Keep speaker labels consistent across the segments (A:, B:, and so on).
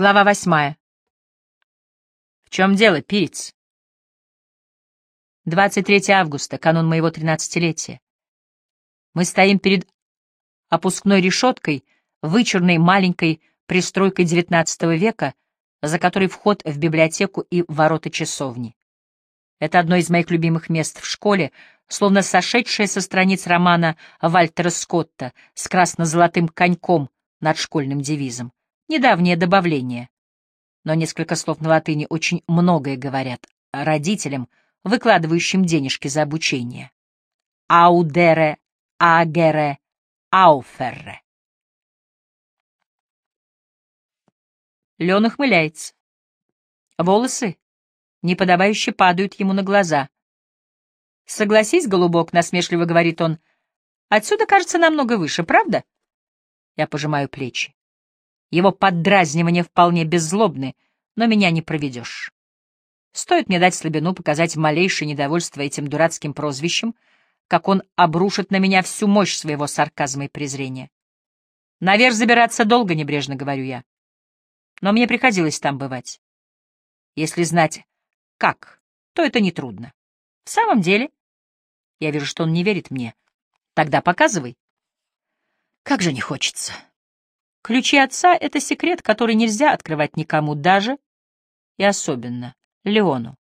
A: Глава восьмая. В чем дело, Пирец? 23 августа, канун моего тринадцатилетия. Мы стоим перед опускной решеткой, вычурной маленькой пристройкой XIX века, за которой вход в библиотеку и ворота часовни. Это одно из моих любимых мест в школе, словно сошедшее со страниц романа Вальтера Скотта с красно-золотым коньком над школьным девизом. Недавнее добавление. Но несколько слов на латыни очень многое говорят родителям, выкладывающим денежки за обучение. Аудере, агере, ауферре. Лен ухмыляется. Волосы неподобающе падают ему на глаза. «Согласись, голубок», — насмешливо говорит он, — «отсюда кажется намного выше, правда?» Я пожимаю плечи. Его поддразнивания вполне беззлобны, но меня не проведешь. Стоит мне дать слабину, показать малейшее недовольство этим дурацким прозвищем, как он обрушит на меня всю мощь своего сарказма и презрения. Наверх забираться долго, небрежно говорю я. Но мне приходилось там бывать. Если знать, как, то это нетрудно. В самом деле, я вижу, что он не верит мне. Тогда показывай. Как же не хочется. Ключи отца — это секрет, который нельзя открывать никому, даже и особенно Леону.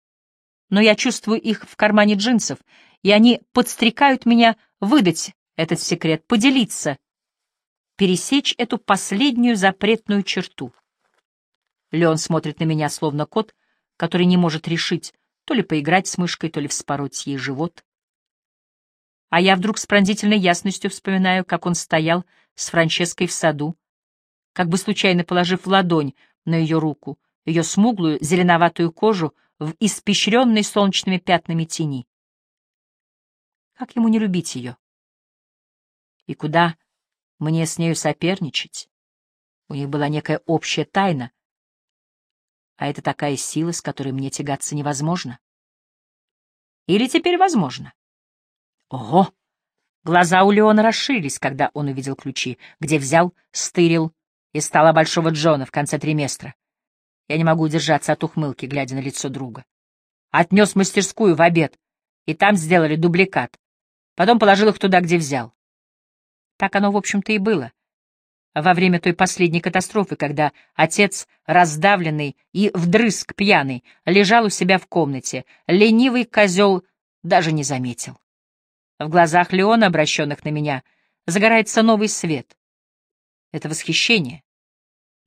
A: Но я чувствую их в кармане джинсов, и они подстрекают меня выдать этот секрет, поделиться, пересечь эту последнюю запретную черту. Леон смотрит на меня, словно кот, который не может решить, то ли поиграть с мышкой, то ли вспороть ей живот. А я вдруг с пронзительной ясностью вспоминаю, как он стоял с Франческой в саду, как бы случайно положив ладонь на ее руку, ее смуглую зеленоватую кожу в испещренной солнечными пятнами тени. Как ему не любить ее? И куда мне с нею соперничать? У них была некая общая тайна, а это такая сила, с которой мне тягаться невозможно. Или теперь возможно? Ого! Глаза у Леона расширились, когда он увидел ключи, где взял, стырил из стола Большого Джона в конце триместра. Я не могу удержаться от ухмылки, глядя на лицо друга. Отнес мастерскую в обед, и там сделали дубликат. Потом положил их туда, где взял. Так оно, в общем-то, и было. Во время той последней катастрофы, когда отец, раздавленный и вдрызг пьяный, лежал у себя в комнате, ленивый козел даже не заметил. В глазах Леона, обращенных на меня, загорается новый свет. Это восхищение.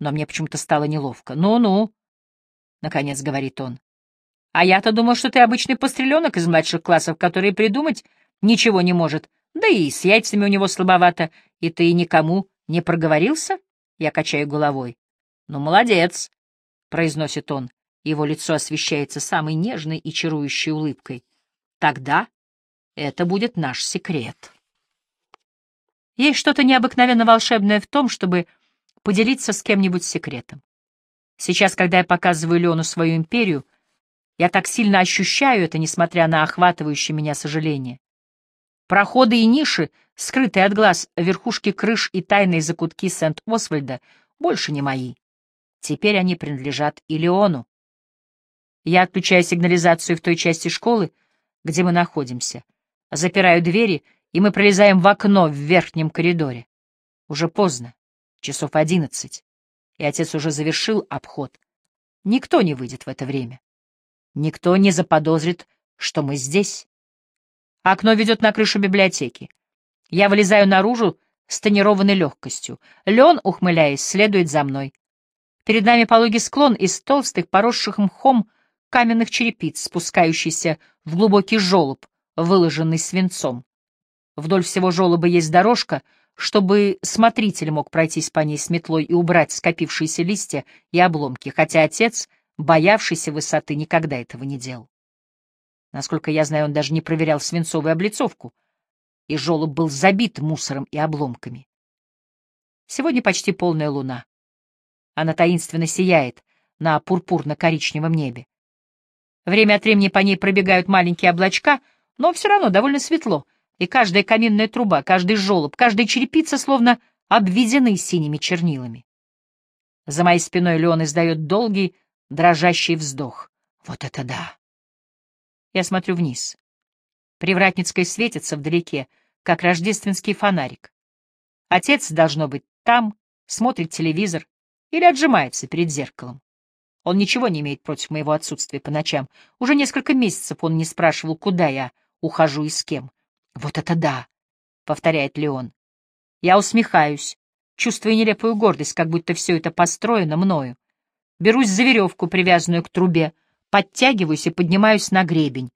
A: Но мне почему-то стало неловко. «Ну-ну», — наконец говорит он. «А я-то думал, что ты обычный постреленок из младших классов, который придумать ничего не может. Да и с яйцами у него слабовато, и ты никому не проговорился?» Я качаю головой. «Ну, молодец», — произносит он. Его лицо освещается самой нежной и чарующей улыбкой. «Тогда это будет наш секрет». Есть что-то необыкновенно волшебное в том, чтобы поделиться с кем-нибудь секретом. Сейчас, когда я показываю Леону свою империю, я так сильно ощущаю это, несмотря на охватывающее меня сожаление. Проходы и ниши, скрытые от глаз верхушки крыш и тайные закутки Сент-Освальда, больше не мои. Теперь они принадлежат и Леону. Я отключаю сигнализацию в той части школы, где мы находимся, запираю двери — и мы пролезаем в окно в верхнем коридоре. Уже поздно, часов одиннадцать, и отец уже завершил обход. Никто не выйдет в это время. Никто не заподозрит, что мы здесь. Окно ведет на крышу библиотеки. Я вылезаю наружу с тонированной легкостью. Лен, ухмыляясь, следует за мной. Перед нами пологий склон из толстых, поросших мхом каменных черепиц, спускающийся в глубокий желоб, выложенный свинцом. Вдоль всего желоба есть дорожка, чтобы смотритель мог пройтись по ней с метлой и убрать скопившиеся листья и обломки, хотя отец, боявшийся высоты, никогда этого не делал. Насколько я знаю, он даже не проверял свинцовую облицовку, и желоб был забит мусором и обломками. Сегодня почти полная луна. Она таинственно сияет на пурпурно-коричневом небе. Время от времени по ней пробегают маленькие облачка, но все равно довольно светло — и каждая каминная труба, каждый желоб, каждая черепица словно обведены синими чернилами. За моей спиной Леон издает долгий, дрожащий вздох. Вот это да! Я смотрю вниз. Привратницкая светится вдалеке, как рождественский фонарик. Отец, должно быть, там, смотрит телевизор или отжимается перед зеркалом. Он ничего не имеет против моего отсутствия по ночам. Уже несколько месяцев он не спрашивал, куда я ухожу и с кем. «Вот это да!» — повторяет Леон. Я усмехаюсь, чувствуя нелепую гордость, как будто все это построено мною. Берусь за веревку, привязанную к трубе, подтягиваюсь и поднимаюсь на гребень.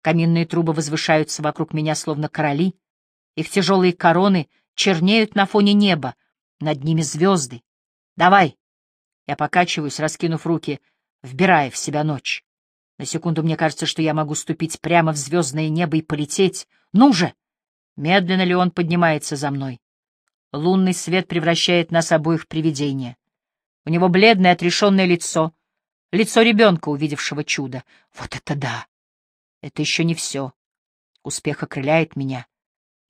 A: Каминные трубы возвышаются вокруг меня, словно короли. Их тяжелые короны чернеют на фоне неба, над ними звезды. «Давай!» Я покачиваюсь, раскинув руки, вбирая в себя ночь. На секунду мне кажется, что я могу ступить прямо в звездное небо и полететь. Ну же! Медленно ли он поднимается за мной? Лунный свет превращает нас обоих в привидения. У него бледное отрешенное лицо, лицо ребенка, увидевшего чудо. Вот это да! Это еще не все. Успех окрыляет меня,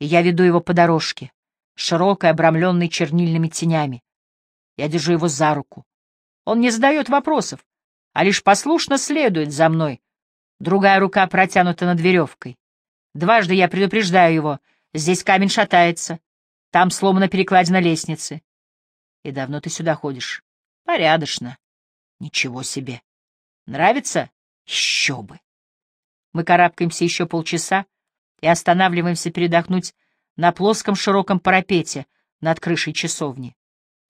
A: и я веду его по дорожке, широкой, обрамленной чернильными тенями. Я держу его за руку. Он не задает вопросов, а лишь послушно следует за мной. Другая рука протянута над веревкой. Дважды я предупреждаю его, здесь камень шатается, там сломана перекладина лестницы. И давно ты сюда ходишь? Порядочно. Ничего себе. Нравится? Еще бы. Мы карабкаемся еще полчаса и останавливаемся передохнуть на плоском широком парапете над крышей часовни.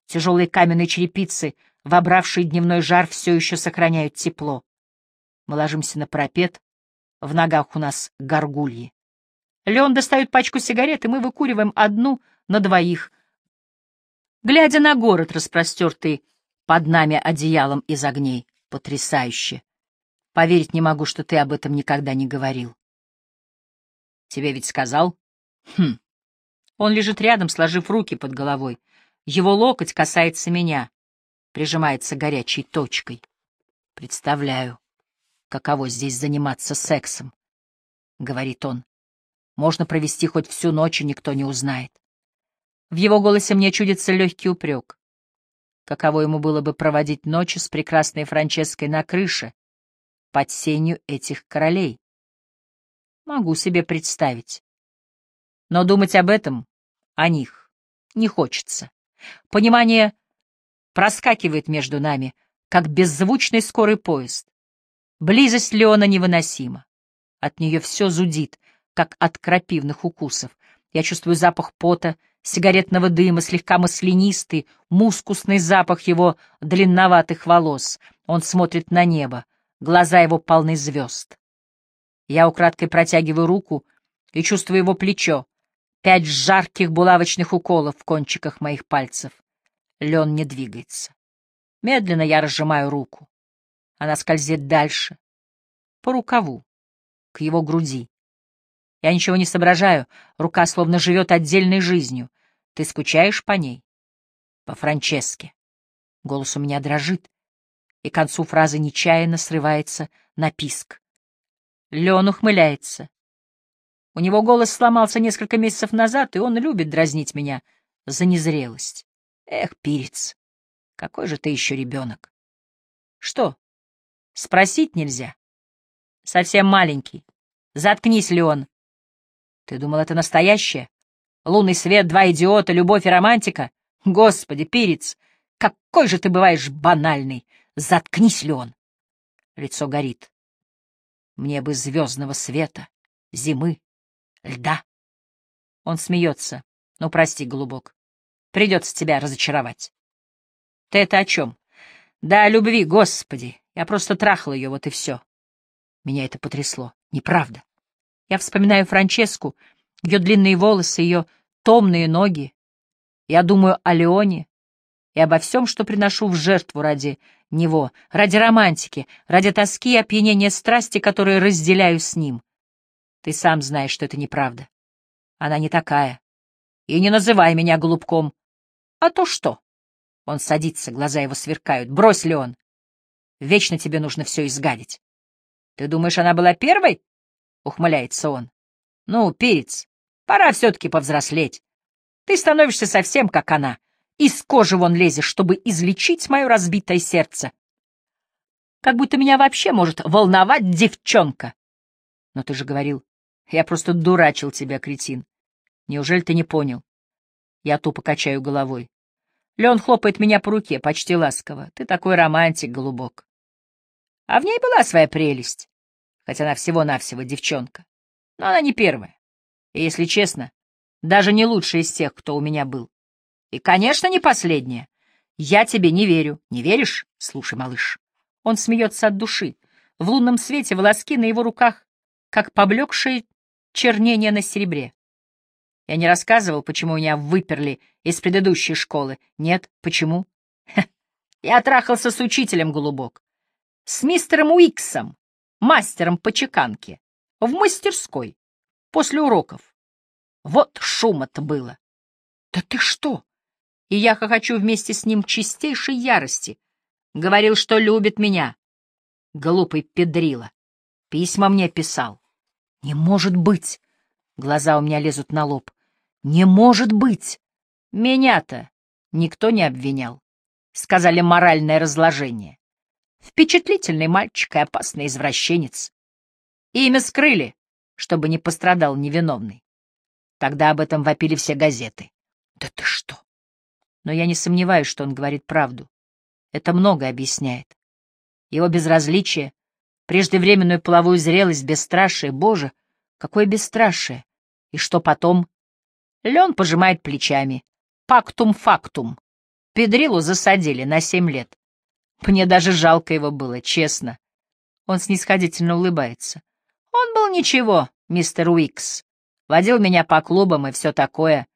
A: Тяжелые каменные черепицы — вобравшие дневной жар, все еще сохраняют тепло. Мы ложимся на парапет, в ногах у нас горгульи. Леон достает пачку сигарет, и мы выкуриваем одну на двоих, глядя на город, распростертый под нами одеялом из огней. Потрясающе! Поверить не могу, что ты об этом никогда не говорил. Тебе ведь сказал? Хм. Он лежит рядом, сложив руки под головой. Его локоть касается меня прижимается горячей точкой. Представляю, каково здесь заниматься сексом, — говорит он. Можно провести хоть всю ночь, и никто не узнает. В его голосе мне чудится легкий упрек. Каково ему было бы проводить ночи с прекрасной Франческой на крыше, под сенью этих королей? Могу себе представить. Но думать об этом, о них, не хочется. Понимание проскакивает между нами, как беззвучный скорый поезд. Близость Леона невыносима. От нее все зудит, как от крапивных укусов. Я чувствую запах пота, сигаретного дыма, слегка маслянистый, мускусный запах его длинноватых волос. Он смотрит на небо, глаза его полны звезд. Я украдкой протягиваю руку и чувствую его плечо, пять жарких булавочных уколов в кончиках моих пальцев. Лен не двигается. Медленно я разжимаю руку. Она скользит дальше, по рукаву, к его груди. Я ничего не соображаю, рука словно живет отдельной жизнью. Ты скучаешь по ней? По Франческе. Голос у меня дрожит, и к концу фразы нечаянно срывается на писк. Лен ухмыляется. У него голос сломался несколько месяцев назад, и он любит дразнить меня за незрелость. Эх, Пирец, какой же ты еще ребенок. Что, спросить нельзя? Совсем маленький. Заткнись, Леон. Ты думал, это настоящее? Лунный свет, два идиота, любовь и романтика? Господи, Пирец, какой же ты бываешь банальный. Заткнись, Леон. Лицо горит. Мне бы звездного света, зимы, льда. Он смеется. Ну, прости, голубок. Придется тебя разочаровать. Ты это о чем? Да, о любви, господи. Я просто трахал ее, вот и все. Меня это потрясло. Неправда. Я вспоминаю Франческу, ее длинные волосы, ее томные ноги. Я думаю о Леоне и обо всем, что приношу в жертву ради него, ради романтики, ради тоски и опьянения страсти, которые разделяю с ним. Ты сам знаешь, что это неправда. Она не такая. И не называй меня голубком. А то что? Он садится, глаза его сверкают. Брось, Леон. Вечно тебе нужно все изгадить. Ты думаешь, она была первой? Ухмыляется он. Ну, перец, пора все-таки повзрослеть. Ты становишься совсем как она. Из кожи вон лезешь, чтобы излечить мое разбитое сердце. Как будто меня вообще может волновать девчонка. Но ты же говорил, я просто дурачил тебя, кретин. Неужели ты не понял? Я тупо качаю головой. Леон хлопает меня по руке, почти ласково. Ты такой романтик, голубок. А в ней была своя прелесть, хотя она всего-навсего девчонка. Но она не первая. И, если честно, даже не лучшая из тех, кто у меня был. И, конечно, не последняя. Я тебе не верю. Не веришь? Слушай, малыш. Он смеется от души. В лунном свете волоски на его руках, как поблекшие чернения на серебре. Я не рассказывал, почему меня выперли из предыдущей школы. Нет, почему? Я трахался с учителем, голубок. С мистером Уиксом, мастером по чеканке. В мастерской. После уроков. Вот шума-то было. Да ты что? И я хохочу вместе с ним чистейшей ярости. Говорил, что любит меня. Глупый педрила. Письма мне писал. Не может быть. Глаза у меня лезут на лоб. Не может быть! Меня-то никто не обвинял. Сказали моральное разложение. Впечатлительный мальчик и опасный извращенец. Имя скрыли, чтобы не пострадал невиновный. Тогда об этом вопили все газеты. Да ты что? Но я не сомневаюсь, что он говорит правду. Это много объясняет. Его безразличие, преждевременную половую зрелость, бесстрашие. Боже, какое бесстрашие! И что потом? Лен пожимает плечами. Пактум фактум. Педрилу засадили на семь лет. Мне даже жалко его было, честно. Он снисходительно улыбается. Он был ничего, мистер Уикс. Водил меня по клубам и все такое.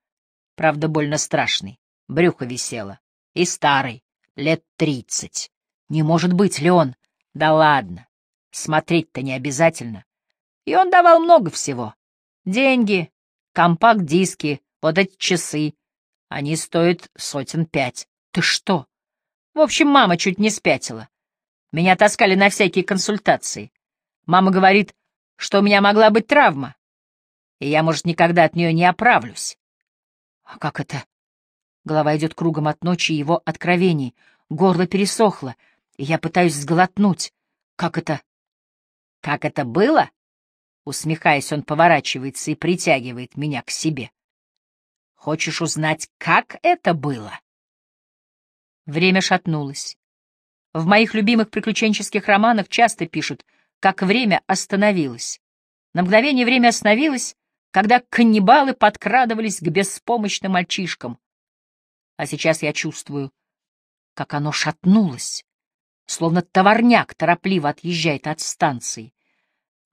A: Правда, больно страшный. Брюхо висело. И старый, лет тридцать. Не может быть, Леон. Да ладно. Смотреть-то не обязательно. И он давал много всего. Деньги, компакт-диски, вот эти часы. Они стоят сотен пять. Ты что? В общем, мама чуть не спятила. Меня таскали на всякие консультации. Мама говорит, что у меня могла быть травма, и я, может, никогда от нее не оправлюсь. А как это? Голова идет кругом от ночи его откровений. Горло пересохло, и я пытаюсь сглотнуть. Как это? Как это было? Усмехаясь, он поворачивается и притягивает меня к себе. Хочешь узнать, как это было? Время шатнулось. В моих любимых приключенческих романах часто пишут, как время остановилось. На мгновение время остановилось, когда каннибалы подкрадывались к беспомощным мальчишкам. А сейчас я чувствую, как оно шатнулось, словно товарняк торопливо отъезжает от станции.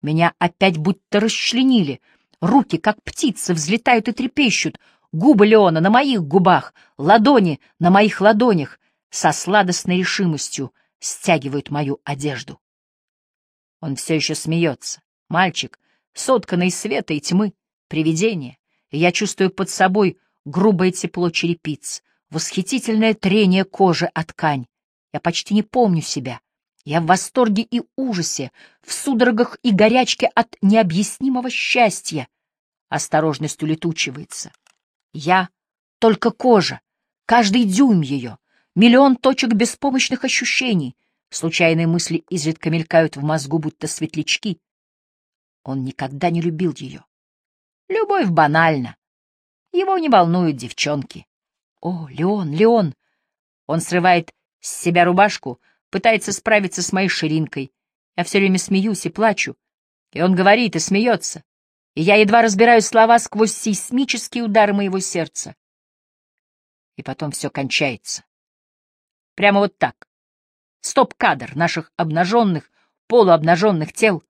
A: Меня опять будто расчленили. Руки, как птицы, взлетают и трепещут. Губы Леона на моих губах, ладони на моих ладонях со сладостной решимостью стягивают мою одежду. Он все еще смеется. Мальчик, сотканный из света и тьмы, привидение. И я чувствую под собой грубое тепло черепиц, восхитительное трение кожи о ткань. Я почти не помню себя. Я в восторге и ужасе, в судорогах и горячке от необъяснимого счастья. Осторожность улетучивается. Я — только кожа, каждый дюйм ее, миллион точек беспомощных ощущений. Случайные мысли изредка мелькают в мозгу, будто светлячки. Он никогда не любил ее. Любовь банальна. Его не волнуют девчонки. О, Леон, Леон! Он срывает с себя рубашку, пытается справиться с моей ширинкой. Я все время смеюсь и плачу. И он говорит и смеется. И я едва разбираю слова сквозь сейсмические удары моего сердца. И потом все кончается. Прямо вот так. Стоп-кадр наших обнаженных, полуобнаженных тел.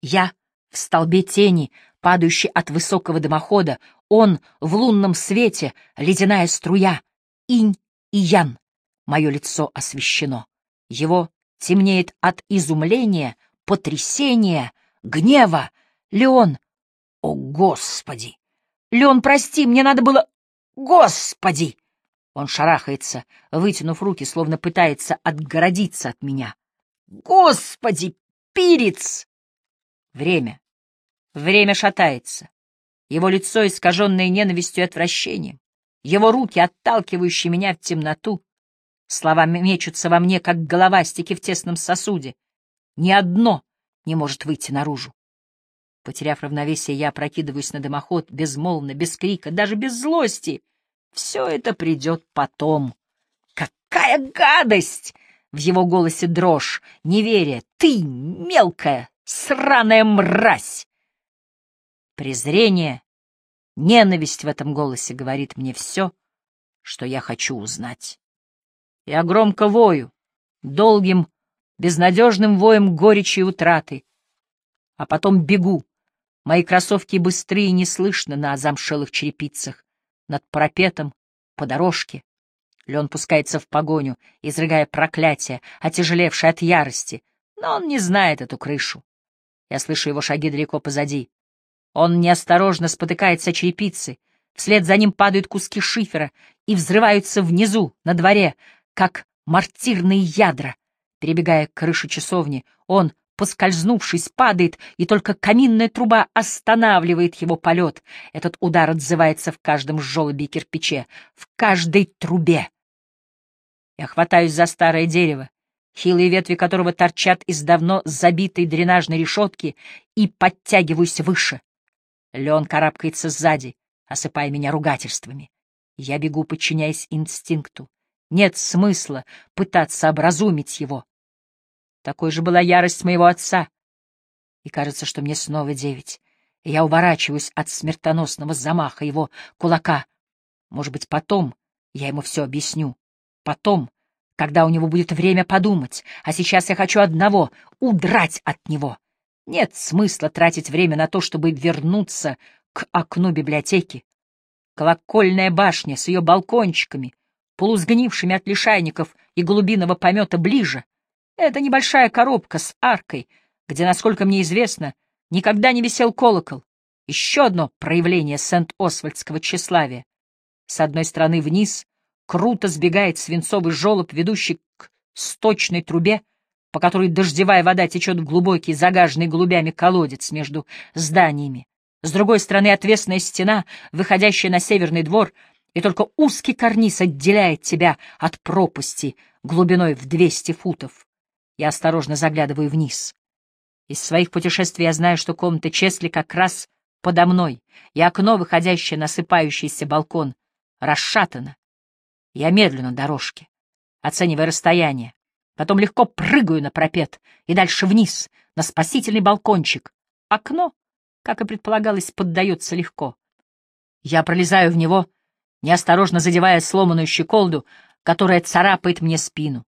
A: Я в столбе тени, падающий от высокого дымохода, он в лунном свете, ледяная струя, инь и ян. Мое лицо освещено. Его темнеет от изумления, потрясения, гнева. Леон! О, Господи! Леон, прости, мне надо было... Господи! Он шарахается, вытянув руки, словно пытается отгородиться от меня. Господи, пирец! Время. Время шатается. Его лицо, искаженное ненавистью и отвращением. его руки, отталкивающие меня в темноту. Слова мечутся во мне, как головастики в тесном сосуде. Ни одно не может выйти наружу. Потеряв равновесие, я опрокидываюсь на дымоход, безмолвно, без крика, даже без злости. Все это придет потом. Какая гадость! В его голосе дрожь, неверие. Ты, мелкая, сраная мразь! Презрение, ненависть в этом голосе говорит мне все, что я хочу узнать. Я громко вою, долгим, безнадежным воем горечи и утраты, а потом бегу. Мои кроссовки быстрые и неслышно на замшелых черепицах, над пропетом, по дорожке. Лен пускается в погоню, изрыгая проклятие, отяжелевшее от ярости, но он не знает эту крышу. Я слышу его шаги далеко позади. Он неосторожно спотыкается о черепицы, вслед за ним падают куски шифера и взрываются внизу, на дворе, как мортирные ядра. Перебегая крышу часовни, он, поскользнувшись, падает, и только каминная труба останавливает его полет. Этот удар отзывается в каждом желобе и кирпиче, в каждой трубе. Я хватаюсь за старое дерево, хилые ветви которого торчат из давно забитой дренажной решетки, и подтягиваюсь выше. Леон карабкается сзади, осыпая меня ругательствами. Я бегу, подчиняясь инстинкту. Нет смысла пытаться образумить его. Такой же была ярость моего отца. И кажется, что мне снова девять. И я уворачиваюсь от смертоносного замаха его кулака. Может быть, потом я ему все объясню. Потом, когда у него будет время подумать, а сейчас я хочу одного — удрать от него. Нет смысла тратить время на то, чтобы вернуться к окну библиотеки. Колокольная башня с ее балкончиками, полусгнившими от лишайников и голубиного помета ближе. Это небольшая коробка с аркой, где, насколько мне известно, никогда не висел колокол. Еще одно проявление Сент-Освальдского тщеславия. С одной стороны вниз круто сбегает свинцовый желоб, ведущий к сточной трубе, по которой дождевая вода течет в глубокий, загаженный голубями колодец между зданиями. С другой стороны отвесная стена, выходящая на северный двор, и только узкий карниз отделяет тебя от пропасти глубиной в двести футов. Я осторожно заглядываю вниз. Из своих путешествий я знаю, что комната Чесли как раз подо мной, и окно, выходящее на сыпающийся балкон, расшатано. Я медлю на дорожке, оценивая расстояние. Потом легко прыгаю на пропет и дальше вниз, на спасительный балкончик. Окно, как и предполагалось, поддается легко. Я пролезаю в него, неосторожно задевая сломанную щеколду, которая царапает мне спину.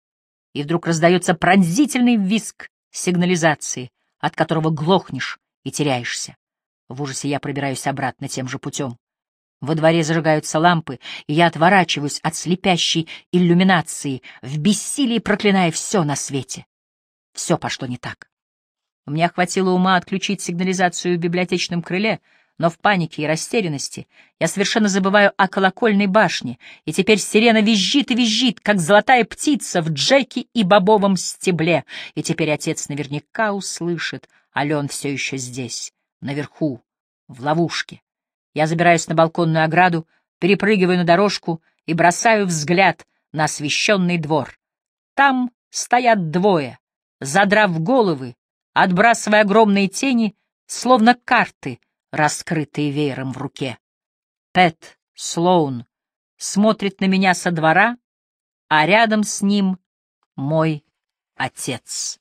A: И вдруг раздается пронзительный визг сигнализации, от которого глохнешь и теряешься. В ужасе я пробираюсь обратно тем же путем. Во дворе зажигаются лампы, и я отворачиваюсь от слепящей иллюминации, в бессилии проклиная все на свете. Все пошло не так. У меня хватило ума отключить сигнализацию в библиотечном крыле, но в панике и растерянности я совершенно забываю о колокольной башне, и теперь сирена визжит и визжит, как золотая птица в джеке и бобовом стебле, и теперь отец наверняка услышит, Ален все еще здесь, наверху, в ловушке. Я забираюсь на балконную ограду, перепрыгиваю на дорожку и бросаю взгляд на освещенный двор. Там стоят двое, задрав головы, отбрасывая огромные тени, словно карты, раскрытые веером в руке. Пэт Слоун смотрит на меня со двора, а рядом с ним мой отец.